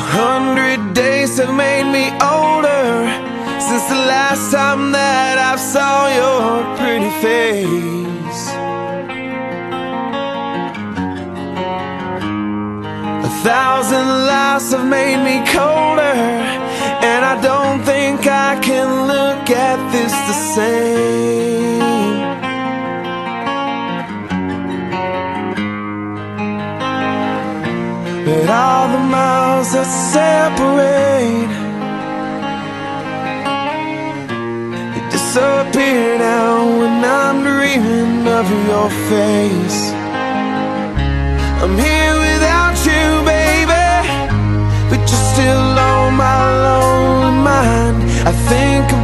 hundred days have made me older Since the last time that I saw your pretty face. A thousand lies have made me colder But all the miles that separate They disappear now when I'm dreaming of your face. I'm here without you, baby But you're still on my lonely mind. I think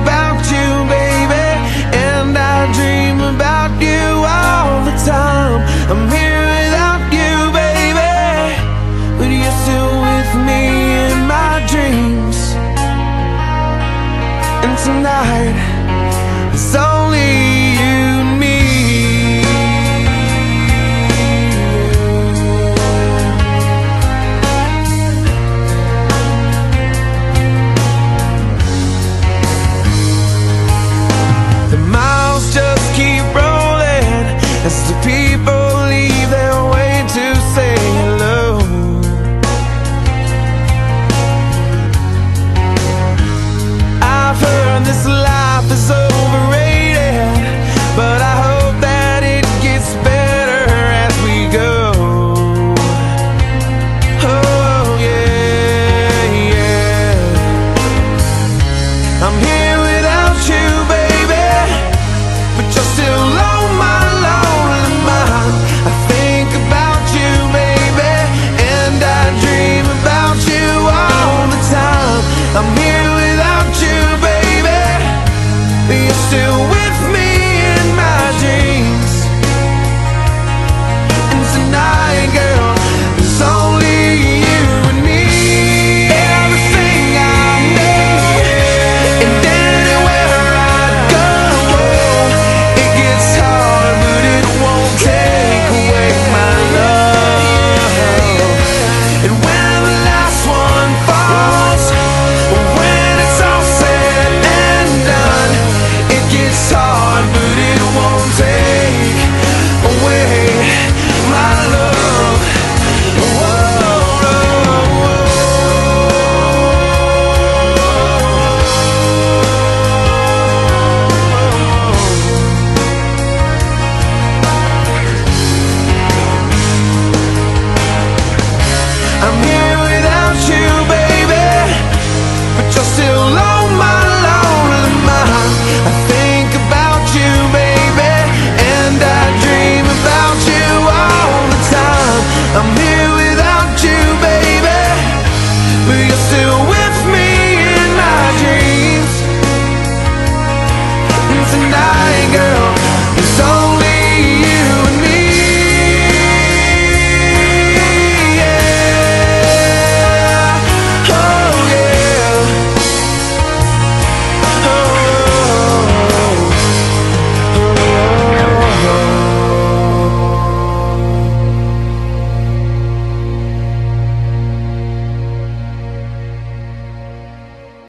Oh, oh, oh, oh. with me. I'm